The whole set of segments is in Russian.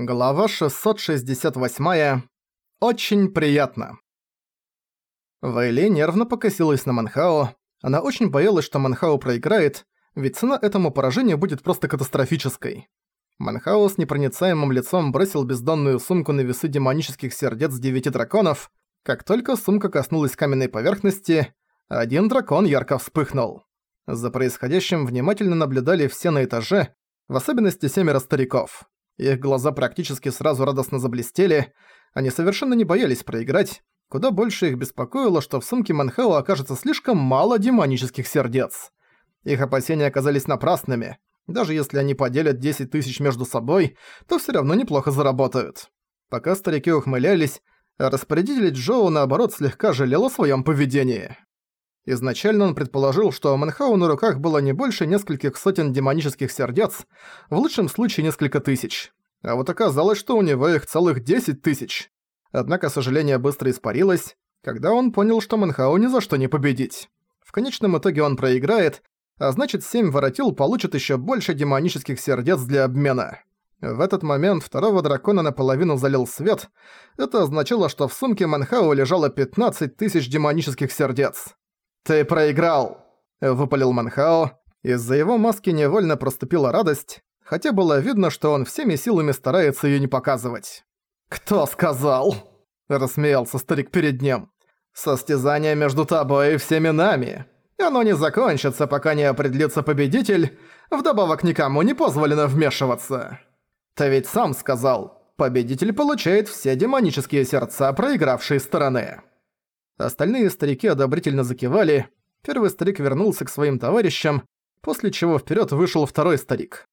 Глава 668. Очень приятно. Вэйли нервно покосилась на Манхао. Она очень боялась, что Манхао проиграет, ведь цена этому поражению будет просто катастрофической. Манхао с непроницаемым лицом бросил бездонную сумку на весы демонических сердец девяти драконов. Как только сумка коснулась каменной поверхности, один дракон ярко вспыхнул. За происходящим внимательно наблюдали все на этаже, в особенности семеро стариков. Их глаза практически сразу радостно заблестели, они совершенно не боялись проиграть, куда больше их беспокоило, что в сумке Манхао окажется слишком мало демонических сердец. Их опасения оказались напрасными. Даже если они поделят 10 тысяч между собой, то всё равно неплохо заработают. Пока старики ухмылялись, распорядитель Джоу, наоборот, слегка жалел о своём поведении. Изначально он предположил, что у Манхау на руках было не больше нескольких сотен демонических сердец, в лучшем случае несколько тысяч. А вот оказалось, что у него их целых 10 тысяч. Однако сожаление быстро испарилось, когда он понял, что Манхау ни за что не победить. В конечном итоге он проиграет, а значит семь воротил получат еще больше демонических сердец для обмена. В этот момент второго дракона наполовину залил свет. Это означало, что в сумке Манхау лежало 15 тысяч демонических сердец. «Ты проиграл!» – выпалил Манхао. Из-за его маски невольно проступила радость, хотя было видно, что он всеми силами старается её не показывать. «Кто сказал?» – рассмеялся старик перед ним. «Состязание между тобой и всеми нами. Оно не закончится, пока не определится победитель, вдобавок никому не позволено вмешиваться. Ты ведь сам сказал, победитель получает все демонические сердца проигравшей стороны». Остальные старики одобрительно закивали. Первый старик вернулся к своим товарищам, после чего вперед вышел второй старик.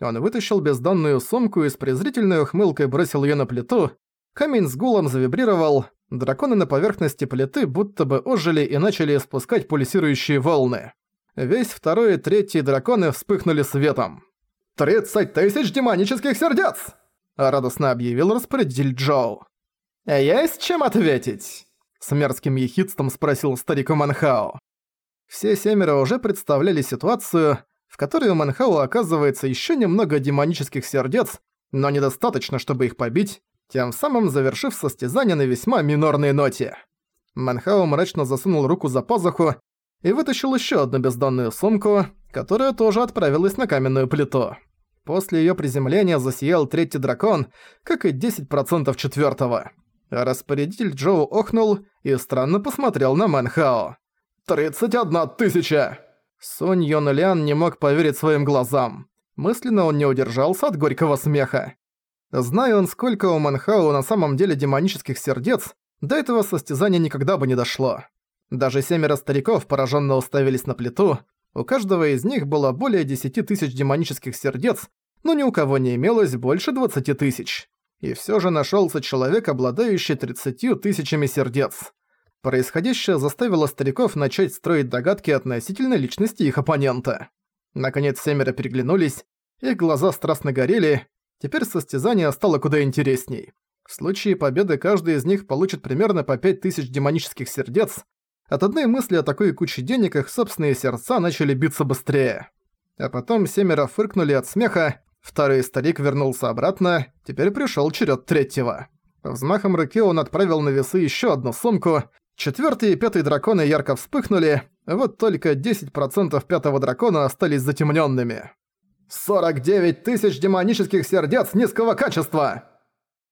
Он вытащил бездонную сумку и с презрительной ухмылкой бросил ее на плиту. Камень с гулом завибрировал, драконы на поверхности плиты будто бы ожили и начали испускать пульсирующие волны. Весь второй и третий драконы вспыхнули светом. «Тридцать тысяч демонических сердец!» – радостно объявил распорядитель Джоу. «Есть чем ответить?» С мерзким ехидством спросил старик Манхао. Все семеро уже представляли ситуацию, в которой у Манхао оказывается еще немного демонических сердец, но недостаточно, чтобы их побить, тем самым завершив состязание на весьма минорной ноте. Манхао мрачно засунул руку за пазуху и вытащил еще одну бездонную сумку, которая тоже отправилась на каменную плиту. После ее приземления засиял третий дракон, как и 10% четвертого. Распорядитель Джоу охнул и странно посмотрел на Мэнхао. «Тридцать одна тысяча!» Сунь Йон Лян не мог поверить своим глазам. Мысленно он не удержался от горького смеха. Зная он, сколько у Манхао на самом деле демонических сердец, до этого состязания никогда бы не дошло. Даже семеро стариков пораженно уставились на плиту, у каждого из них было более десяти тысяч демонических сердец, но ни у кого не имелось больше двадцати тысяч и все же нашелся человек, обладающий тридцатью тысячами сердец. Происходящее заставило стариков начать строить догадки относительно личности их оппонента. Наконец семеро переглянулись, их глаза страстно горели, теперь состязание стало куда интересней. В случае победы каждый из них получит примерно по пять тысяч демонических сердец. От одной мысли о такой куче денег их собственные сердца начали биться быстрее. А потом семеро фыркнули от смеха, Второй старик вернулся обратно, теперь пришёл черед третьего. Взмахом руки он отправил на весы ещё одну сумку. Четвёртый и пятый драконы ярко вспыхнули, вот только 10% пятого дракона остались затемнёнными. «49 тысяч демонических сердец низкого качества!»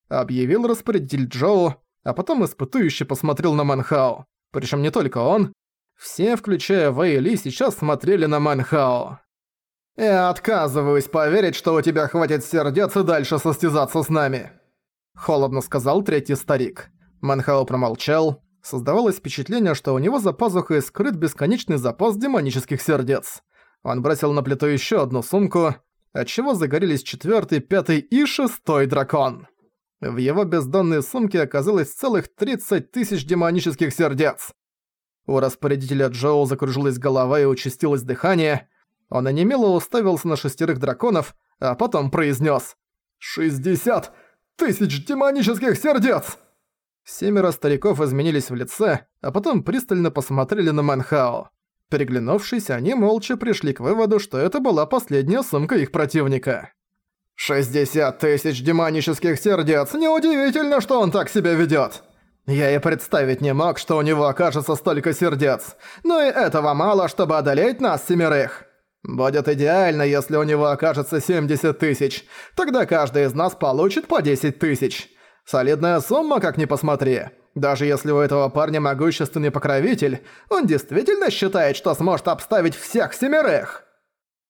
Объявил распорядитель Джоу, а потом испытующе посмотрел на Манхао. Причём не только он. Все, включая Вэй Ли, сейчас смотрели на Манхао. «Я отказываюсь поверить, что у тебя хватит сердец и дальше состязаться с нами», — холодно сказал третий старик. Манхао промолчал. Создавалось впечатление, что у него за пазухой скрыт бесконечный запас демонических сердец. Он бросил на плиту еще одну сумку, отчего загорелись четвертый, пятый и шестой дракон. В его бездонной сумке оказалось целых 30 тысяч демонических сердец. У распорядителя Джоу закружилась голова и участилось дыхание — он онемело уставился на шестерых драконов, а потом произнес: «Шестьдесят тысяч демонических сердец!» Семеро стариков изменились в лице, а потом пристально посмотрели на Манхао. Переглянувшись, они молча пришли к выводу, что это была последняя сумка их противника. 60 тысяч демонических сердец! Неудивительно, что он так себя ведёт! Я и представить не мог, что у него окажется столько сердец. Но и этого мало, чтобы одолеть нас семерых. Будет идеально, если у него окажется 70 тысяч. Тогда каждый из нас получит по 10 тысяч. Солидная сумма, как ни посмотри. Даже если у этого парня могущественный покровитель, он действительно считает, что сможет обставить всех семерых.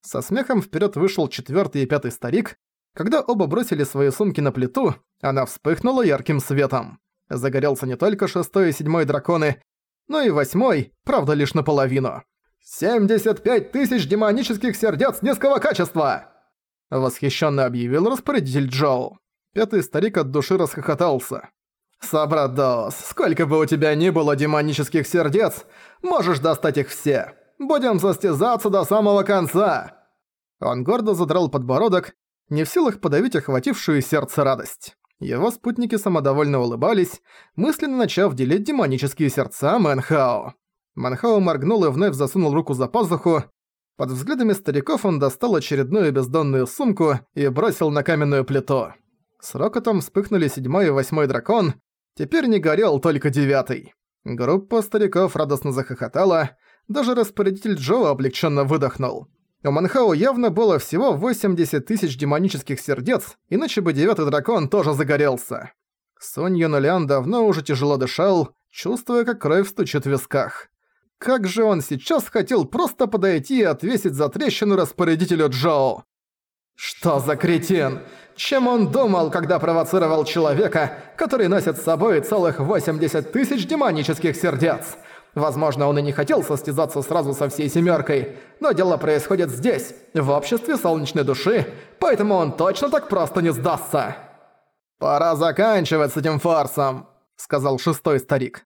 Со смехом вперед вышел четвертый и пятый старик. Когда оба бросили свои сумки на плиту, она вспыхнула ярким светом. Загорелся не только шестой и седьмой драконы, но и восьмой, правда лишь наполовину. «75 тысяч демонических сердец низкого качества!» Восхищенно объявил распорядитель Джоу. Пятый старик от души расхохотался. «Собрадос, сколько бы у тебя ни было демонических сердец, можешь достать их все. Будем состязаться до самого конца!» Он гордо задрал подбородок, не в силах подавить охватившую сердце радость. Его спутники самодовольно улыбались, мысленно начав делить демонические сердца Мэнхао. Манхао моргнул и вновь засунул руку за пазуху. Под взглядами стариков он достал очередную бездонную сумку и бросил на каменную плиту. С рокотом вспыхнули седьмой и восьмой дракон, теперь не горел только девятый. Группа стариков радостно захохотала, даже распорядитель Джо облегченно выдохнул. У Манхао явно было всего 80 тысяч демонических сердец, иначе бы девятый дракон тоже загорелся. Сонь Юнолян давно уже тяжело дышал, чувствуя, как кровь стучит в висках. Как же он сейчас хотел просто подойти и отвесить за трещину распорядителю Джоу. Что за кретин? Чем он думал, когда провоцировал человека, который носит с собой целых 80 тысяч демонических сердец? Возможно, он и не хотел состязаться сразу со всей семеркой, но дело происходит здесь, в обществе солнечной души, поэтому он точно так просто не сдастся. «Пора заканчивать с этим фарсом», — сказал шестой старик.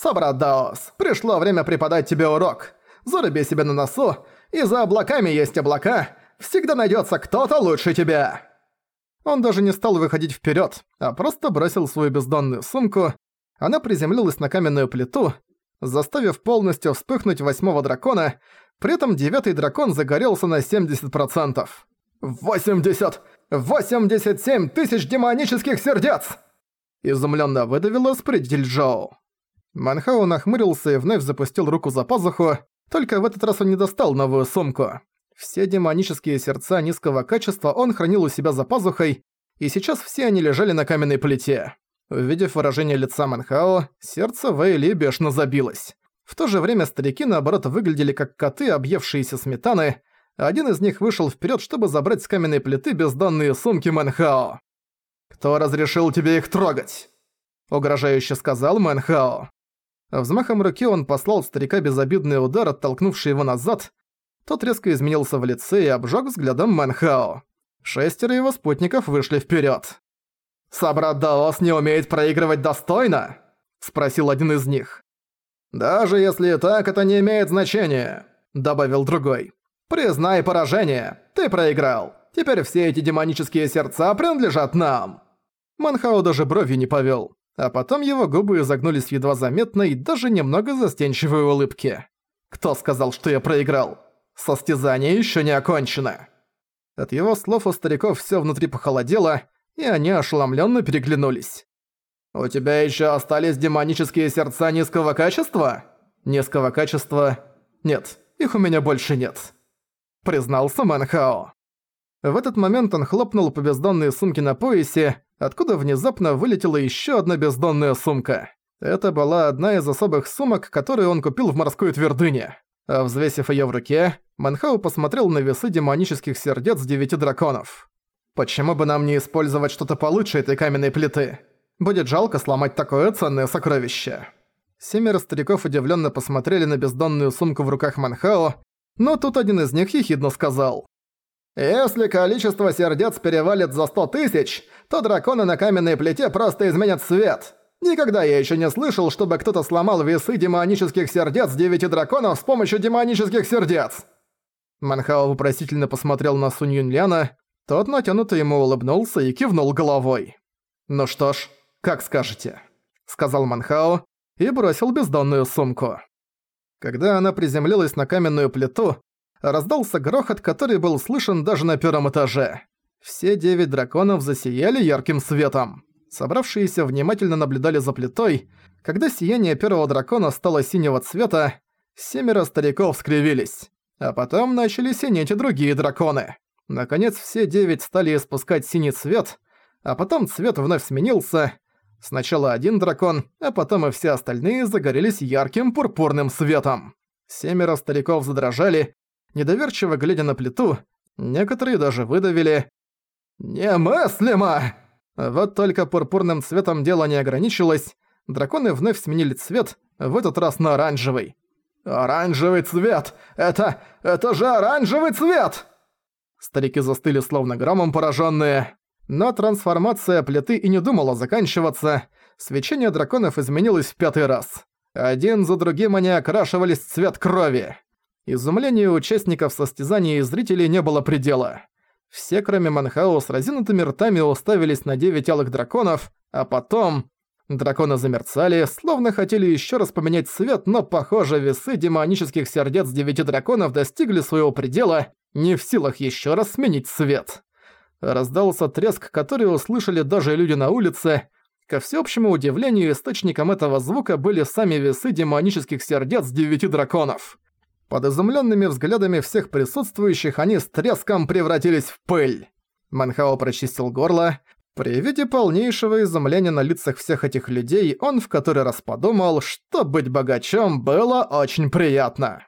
«Собрат Даос, пришло время преподать тебе урок. Заруби себе на носу, и за облаками есть облака. Всегда найдется кто-то лучше тебя». Он даже не стал выходить вперед, а просто бросил свою бездонную сумку. Она приземлилась на каменную плиту, заставив полностью вспыхнуть восьмого дракона, при этом девятый дракон загорелся на 70%. «Восемьдесят! Восемьдесят семь тысяч демонических сердец!» Изумленно выдавил распорядитель Джоу. Манхау нахмурился и вновь запустил руку за пазуху, только в этот раз он не достал новую сумку. Все демонические сердца низкого качества он хранил у себя за пазухой, и сейчас все они лежали на каменной плите. Увидев выражение лица Манхао, сердце Вэйли бешено забилось. В то же время старики, наоборот, выглядели как коты, объевшиеся сметаны. Один из них вышел вперед, чтобы забрать с каменной плиты бездонные сумки Манхао. «Кто разрешил тебе их трогать?» — угрожающе сказал Манхао. Взмахом руки он послал старика безобидный удар, оттолкнувший его назад. Тот резко изменился в лице и обжег взглядом Манхао. Шестеро его спутников вышли вперед. «Собрат Даос не умеет проигрывать достойно?» – спросил один из них. «Даже если так, это не имеет значения», – добавил другой. «Признай поражение, ты проиграл. Теперь все эти демонические сердца принадлежат нам». Манхао даже бровью не повел а потом его губы изогнулись едва заметной, даже немного застенчивой улыбке. «Кто сказал, что я проиграл? Состязание еще не окончено!» От его слов у стариков все внутри похолодело, и они ошеломленно переглянулись. «У тебя еще остались демонические сердца низкого качества?» «Низкого качества? Нет, их у меня больше нет», — признался Манхао. В этот момент он хлопнул по бездонной сумке на поясе, откуда внезапно вылетела еще одна бездонная сумка. Это была одна из особых сумок, которые он купил в морской твердыне. А взвесив ее в руке, Манхау посмотрел на весы демонических сердец девяти драконов. «Почему бы нам не использовать что-то получше этой каменной плиты? Будет жалко сломать такое ценное сокровище». Семеро стариков удивленно посмотрели на бездонную сумку в руках Манхао, но тут один из них ехидно сказал. Если количество сердец перевалит за сто тысяч, то драконы на каменной плите просто изменят цвет. Никогда я еще не слышал, чтобы кто-то сломал весы демонических сердец девяти драконов с помощью демонических сердец. Манхао вопросительно посмотрел на Сунь Юньляна, тот натянуто ему улыбнулся и кивнул головой. «Ну что ж, как скажете», — сказал Манхао и бросил бездонную сумку. Когда она приземлилась на каменную плиту, раздался грохот, который был слышен даже на первом этаже. Все девять драконов засияли ярким светом. Собравшиеся внимательно наблюдали за плитой. Когда сияние первого дракона стало синего цвета, семеро стариков скривились. А потом начали синеть и другие драконы. Наконец все девять стали испускать синий цвет, а потом цвет вновь сменился. Сначала один дракон, а потом и все остальные загорелись ярким пурпурным светом. Семеро стариков задрожали, недоверчиво глядя на плиту, некоторые даже выдавили «Немыслимо!» Вот только пурпурным цветом дело не ограничилось, драконы вновь сменили цвет, в этот раз на оранжевый. «Оранжевый цвет! Это... это же оранжевый цвет!» Старики застыли словно громом пораженные. Но трансформация плиты и не думала заканчиваться. Свечение драконов изменилось в пятый раз. Один за другим они окрашивались в цвет крови. Изумлению участников состязания и зрителей не было предела. Все, кроме Манхао, с разинутыми ртами уставились на девять алых драконов, а потом... Драконы замерцали, словно хотели еще раз поменять цвет, но, похоже, весы демонических сердец девяти драконов достигли своего предела, не в силах еще раз сменить цвет. Раздался треск, который услышали даже люди на улице. Ко всеобщему удивлению, источником этого звука были сами весы демонических сердец девяти драконов. Под изумленными взглядами всех присутствующих они с треском превратились в пыль. Манхао прочистил горло. При виде полнейшего изумления на лицах всех этих людей он в который раз подумал, что быть богачом было очень приятно.